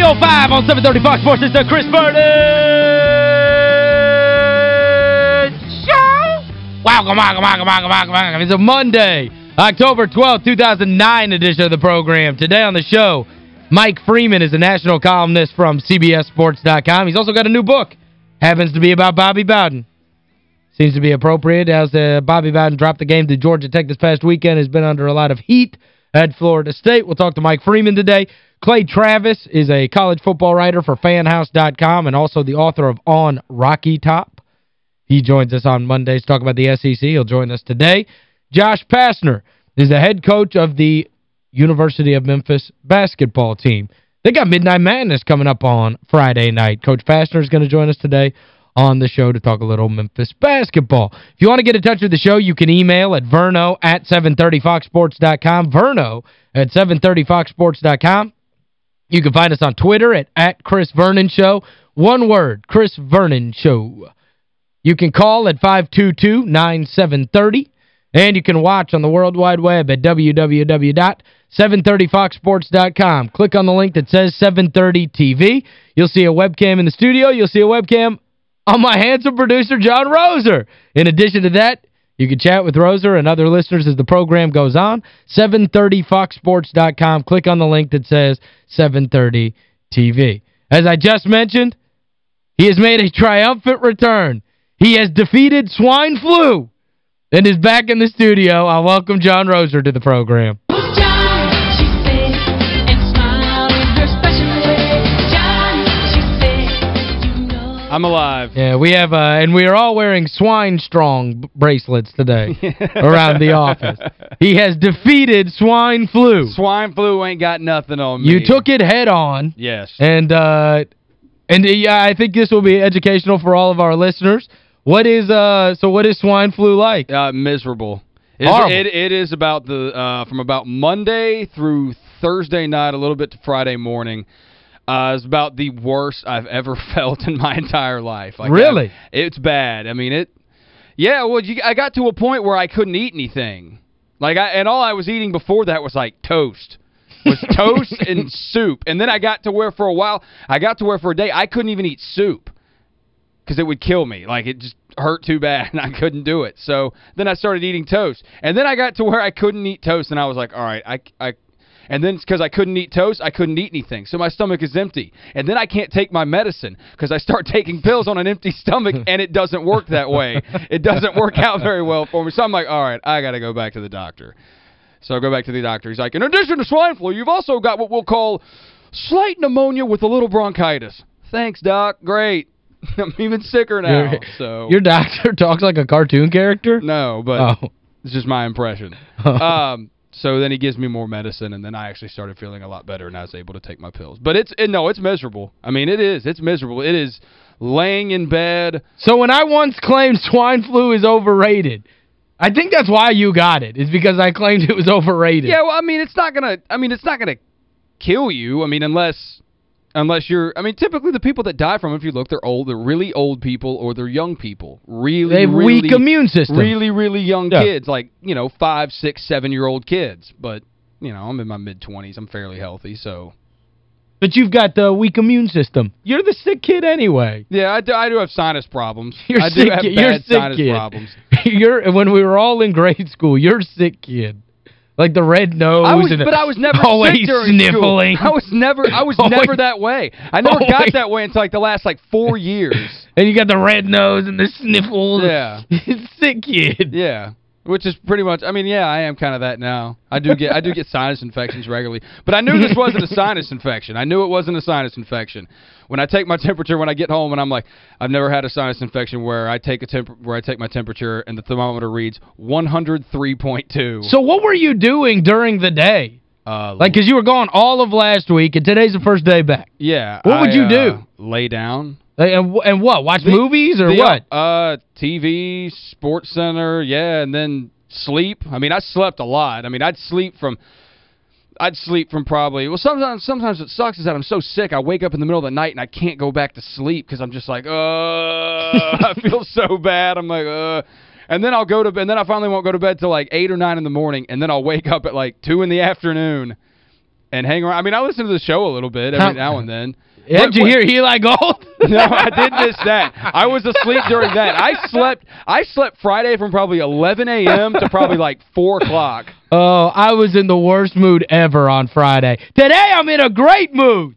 305 on 730 Fox Sports. It's the Chris Vernon Show! Welcome, welcome, welcome, welcome, welcome, welcome. It's a Monday, October 12th, 2009 edition of the program. Today on the show, Mike Freeman is a national columnist from CBSSports.com. He's also got a new book. Happens to be about Bobby Bowden. Seems to be appropriate as uh, Bobby Bowden dropped the game to Georgia Tech this past weekend. Has been under a lot of heat at Florida State. We'll talk to Mike Freeman today. Clay Travis is a college football writer for FanHouse.com and also the author of On Rocky Top. He joins us on Mondays to talk about the SEC. He'll join us today. Josh Pastner is the head coach of the University of Memphis basketball team. They got Midnight Madness coming up on Friday night. Coach Pastner is going to join us today on the show to talk a little Memphis basketball. If you want to get in touch with the show, you can email at verno at 730foxsports.com, verno at 730foxsports.com. You can find us on Twitter at, at Chris Vernon Show. One word, Chris Vernon Show. You can call at 522-9730. And you can watch on the World Wide Web at www.730foxsports.com. Click on the link that says 730 TV. You'll see a webcam in the studio. You'll see a webcam on my handsome producer, John Roser. In addition to that, you can chat with Roser and other listeners as the program goes on. 730foxsports.com. Click on the link that says 730 TV. As I just mentioned, he has made a triumphant return. He has defeated swine flu and is back in the studio. I welcome John Roser to the program. I'm alive. Yeah, we have, uh, and we are all wearing Swine Strong bracelets today around the office. He has defeated swine flu. Swine flu ain't got nothing on me. You took it head on. Yes. And, uh, and yeah, I think this will be educational for all of our listeners. What is, uh, so what is swine flu like? Uh, miserable. It it, it is about the, uh, from about Monday through Thursday night, a little bit to Friday morning. Uh, it's about the worst I've ever felt in my entire life. Like Really? I- it's bad. I mean, it... Yeah, well, you, I got to a point where I couldn't eat anything. Like, I, and all I was eating before that was, like, toast. Was toast and soup. And then I got to where, for a while, I got to where for a day, I couldn't even eat soup. Because it would kill me. Like, it just hurt too bad, and I couldn't do it. So then I started eating toast. And then I got to where I couldn't eat toast, and I was like, all right, I, I and then because I couldn't eat toast, I couldn't eat anything. So my stomach is empty. And then I can't take my medicine because I start taking pills on an empty stomach, and it doesn't work that way. It doesn't work out very well for me. So I'm like, all right, I got to go back to the doctor. So I go back to the doctor. He's like, in addition to swine flu, you've also got what we'll call slight pneumonia with a little bronchitis. Thanks, doc. Great. I'm even sicker now. Your- so Your doctor talks like a cartoon character? No, but Oh. it's just my impression. um, so then he gives me more medicine, and then I actually started feeling a lot better, and I was able to take my pills. But it's it, no, it's miserable. I mean, it is. It's miserable. It is laying in bed. So when I once claimed swine flu is overrated, I think that's why you got it. Is because I claimed it was overrated. Yeah, well, I mean, it's not gonna. I mean, it's not gonna kill you. I mean, unless unless you're. I mean, typically the people that die from, it, if you look, they're old. They're really old people or they're young people. Really, They have really, weak immune system. Really, really young Yeah. kids, like you know, five, six, seven year old kids. But you know, I'm in my mid twenties. I'm fairly healthy, so But you've got the weak immune system. You're the sick kid anyway. yeah, I do. I do have sinus problems. You're I sick do have kid. bad You're sick sinus kid. problems. you're when we were all in grade school, you're sick kid. Like the red nose I was, and but I was never always sniffling. School. I was never I was Always- never that way. I never Always- got that way until like the last like 4 years. And you got the red nose and the sniffles. Yeah. sick kid. Yeah. Which is pretty much, I mean, yeah, I am kind of that now. I do get I do get sinus infections regularly. But I knew this wasn't a sinus infection. I knew it wasn't a sinus infection. When I take my temperature when I get home and I'm like, I've never had a sinus infection where I take a temp where I take my temperature and the thermometer reads 103.2. So what were you doing during the day? Uh, like, because you were gone all of last week, and today's the first day back. Yeah. What would I, you uh, do? Lay down. And, and what? Watch The- movies or the, what? Uh, TV, Sports Center, yeah, and then sleep. I mean, I slept a lot. I mean, I'd sleep from I'd sleep from probably well sometimes sometimes what sucks is that I'm so sick I wake up in the middle of the night and I can't go back to sleep cuz I'm just like uh I feel so bad. I'm like uh and then I'll go to bed and then I finally won't go to bed till like 8 or 9 in the morning and then I'll wake up at like 2 in the afternoon and hang around. I mean, I listen to the show a little bit every How- now and then. Did you hear Eli Gold? no, I did miss that. I was asleep during that. I slept I slept Friday from probably 11 a.m. to probably like 4 o'clock. Oh, I was in the worst mood ever on Friday. Today I'm in a great mood.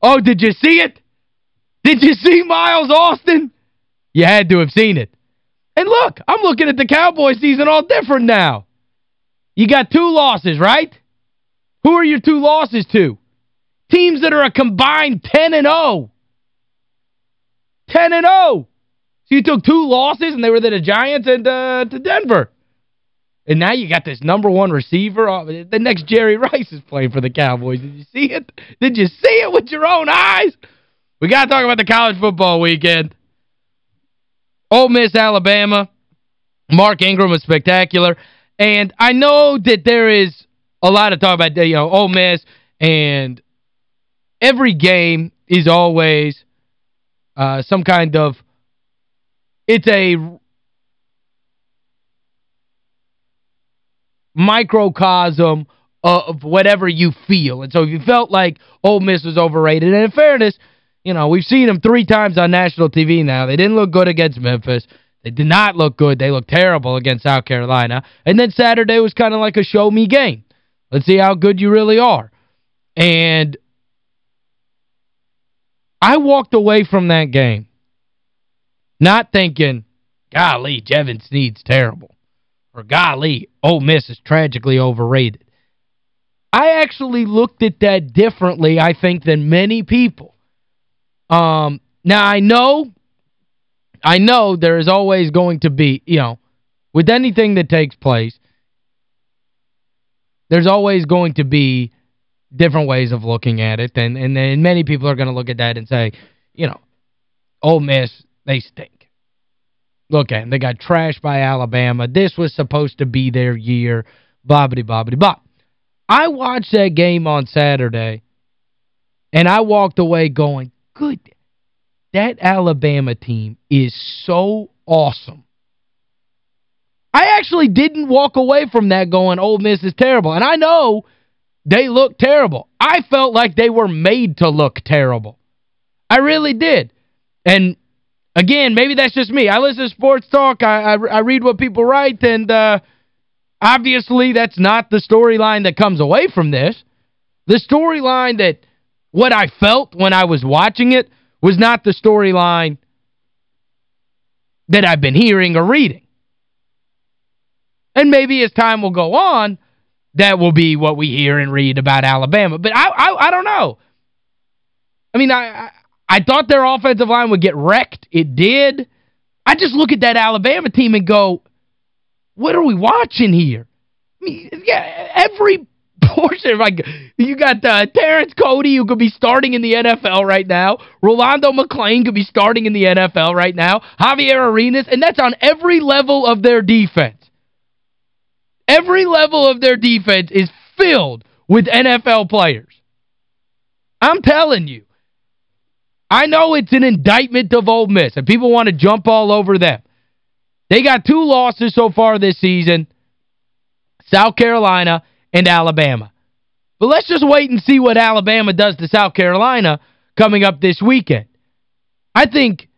Oh, did you see it? Did you see Miles Austin? You had to have seen it. And look, I'm looking at the Cowboy season all different now. You got two losses, right? Who are your two losses to? Teams that are a combined 10 and 0. 10 and 0. So you took two losses and they were the Giants and uh, to Denver. And now you got this number one receiver. The next Jerry Rice is playing for the Cowboys. Did you see it? Did you see it with your own eyes? We got to talk about the college football weekend. Ole Miss, Alabama. Mark Ingram was spectacular. And I know that there is a lot of talk about, you know, Ole Miss and every game is always uh, some kind of it's a microcosm of whatever you feel. And so if you felt like Ole Miss was overrated, and in fairness, you know, we've seen them three times on national TV now. They didn't look good against Memphis. They did not look good. They looked terrible against South Carolina. And then Saturday was kind of like a show-me game. Let's see how good you really are. And I walked away from that game not thinking, golly, Jevan Snead's terrible. Or golly, Ole Miss is tragically overrated. I actually looked at that differently, I think, than many people. Um, now, I know, I know there is always going to be, you know, with anything that takes place, there's always going to be different ways of looking at it. And, and, and many people are going to look at that and say, you know, Ole Miss, they stink. Look at them. They got trashed by Alabama. This was supposed to be their year. Bobbity, bobbity, bop. I watched that game on Saturday, and I walked away going, good. That Alabama team is so awesome. I actually didn't walk away from that going, Ole Miss is terrible. And I know they look terrible. I felt like they were made to look terrible. I really did. And, again, maybe that's just me. I listen to sports talk. I, I, I read what people write, and uh, obviously that's not the storyline that comes away from this. The storyline that what I felt when I was watching it was not the storyline that I've been hearing or reading. And maybe as time will go on, that will be what we hear and read about Alabama. But I I, I don't know. I mean, I, I I thought their offensive line would get wrecked. It did. I just look at that Alabama team and go, what are we watching here? I mean, yeah, every portion, like, you got uh, Terrence Cody, who could be starting in the NFL right now. Rolando McClain could be starting in the NFL right now. Javier Arenas, and that's on every level of their defense. Every level of their defense is filled with NFL players. I'm telling you. I know it's an indictment of Ole Miss, and people want to jump all over them. They got two losses so far this season, South Carolina and Alabama. But let's just wait and see what Alabama does to South Carolina coming up this weekend. I think,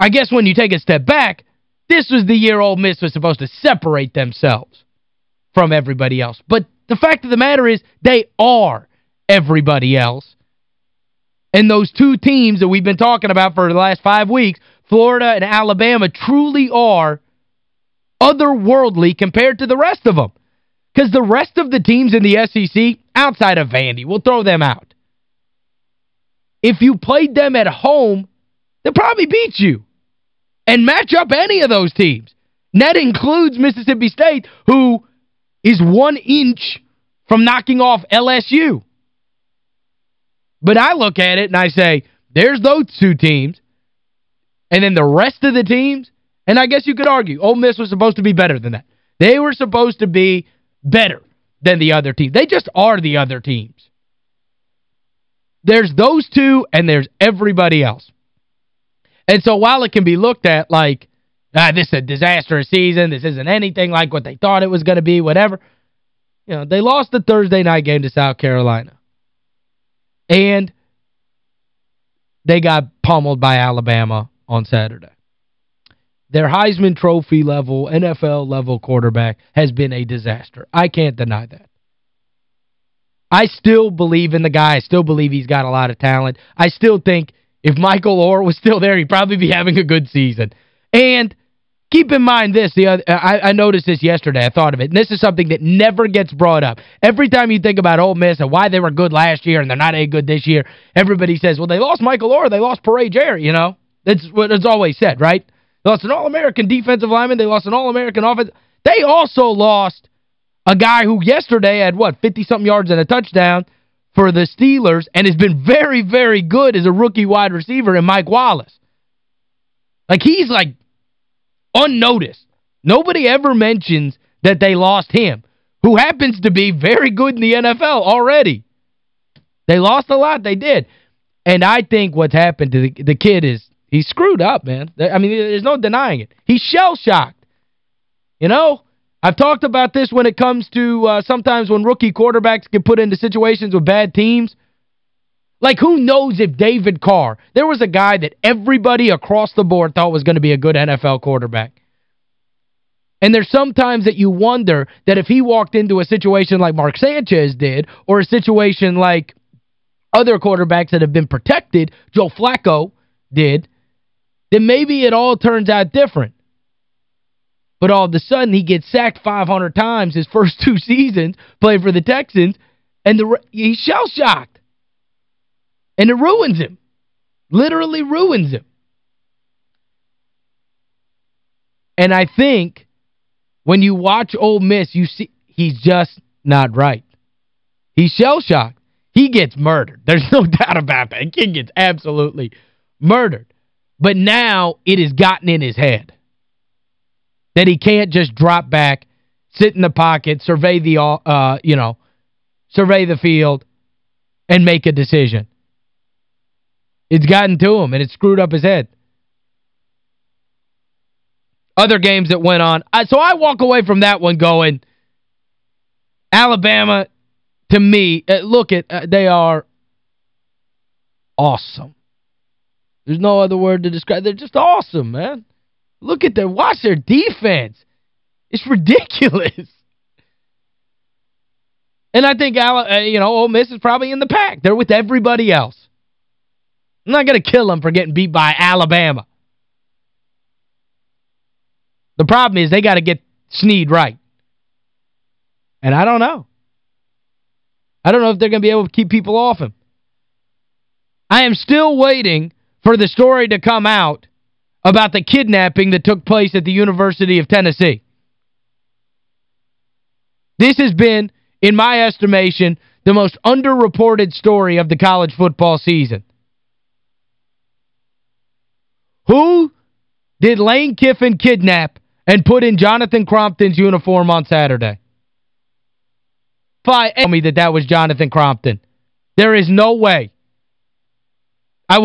I guess when you take a step back, this was the year Ole Miss was supposed to separate themselves from everybody else. But the fact of the matter is they are everybody else. And those two teams that we've been talking about for the last five weeks, Florida and Alabama, truly are otherworldly compared to the rest of them. Because the rest of the teams in the SEC, outside of Vandy, we'll throw them out. If you played them at home, they'll probably beat you and match up any of those teams. And that includes Mississippi State, who is one inch from knocking off LSU. But I look at it and I say, there's those two teams. And then the rest of the teams, and I guess you could argue, Ole Miss was supposed to be better than that. They were supposed to be better than the other teams. They just are the other teams. There's those two, and there's everybody else. And so while it can be looked at like, ah, this is a disastrous season, this isn't anything like what they thought it was going to be, whatever, you know, they lost the Thursday night game to South Carolina. And they got pummeled by Alabama on Saturday. Their Heisman Trophy level, NFL level quarterback has been a disaster. I can't deny that. I still believe in the guy. I still believe he's got a lot of talent. I still think if Michael Oher was still there, he'd probably be having a good season. And keep in mind this, the other, I, I noticed this yesterday. I thought of it. And this is something that never gets brought up. Every time you think about Ole Miss and why they were good last year and they're not any good this year, everybody says, well, they lost Michael Oher. they lost Peria Jerry, you know. That's what it's always said, right? They lost an All-American defensive lineman. They lost an All-American offense. They also lost a guy who yesterday had, what, 50-something yards and a touchdown for the Steelers and has been very, very good as a rookie wide receiver in Mike Wallace. Like, he's, like, unnoticed. Nobody ever mentions that they lost him, who happens to be very good in the NFL already. They lost a lot. They did. And I think what's happened to the, the kid is he's screwed up, man. I mean, there's no denying it. He's shell-shocked. You know? I've talked about this when it comes to uh, sometimes when rookie quarterbacks get put into situations with bad teams. Like, who knows if David Carr, there was a guy that everybody across the board thought was going to be a good NFL quarterback. And there's sometimes that you wonder that if he walked into a situation like Mark Sanchez did, or a situation like other quarterbacks that have been protected, Joe Flacco did, then maybe it all turns out different. But all of a sudden, he gets sacked 500 times his first two seasons, playing for the Texans, and the he's shell-shocked. And it ruins him. Literally ruins him. And I think when you watch Ole Miss, you see he's just not right. He's shell-shocked. He gets murdered. There's no doubt about that. Kid gets absolutely murdered. But now it has gotten in his head that he can't just drop back, sit in the pocket, survey the, uh, you know, survey the field, and make a decision. It's gotten to him, and it screwed up his head. Other games that went on. So I walk away from that one going, Alabama, to me, uh, look at, uh, they are awesome. There's no other word to describe. They're just awesome, man. Look at their, watch their defense. It's ridiculous. And I think, uh, you know, Ole Miss is probably in the pack. They're with everybody else. I'm not going to kill them for getting beat by Alabama. The problem is they got to get Snead right. And I don't know. I don't know if they're going to be able to keep people off him. I am still waiting for the story to come out about the kidnapping that took place at the University of Tennessee. This has been, in my estimation, the most underreported story of the college football season. Who did Lane Kiffin kidnap and put in Jonathan Crompton's uniform on Saturday? Tell me that that was Jonathan Crompton. There is no way. I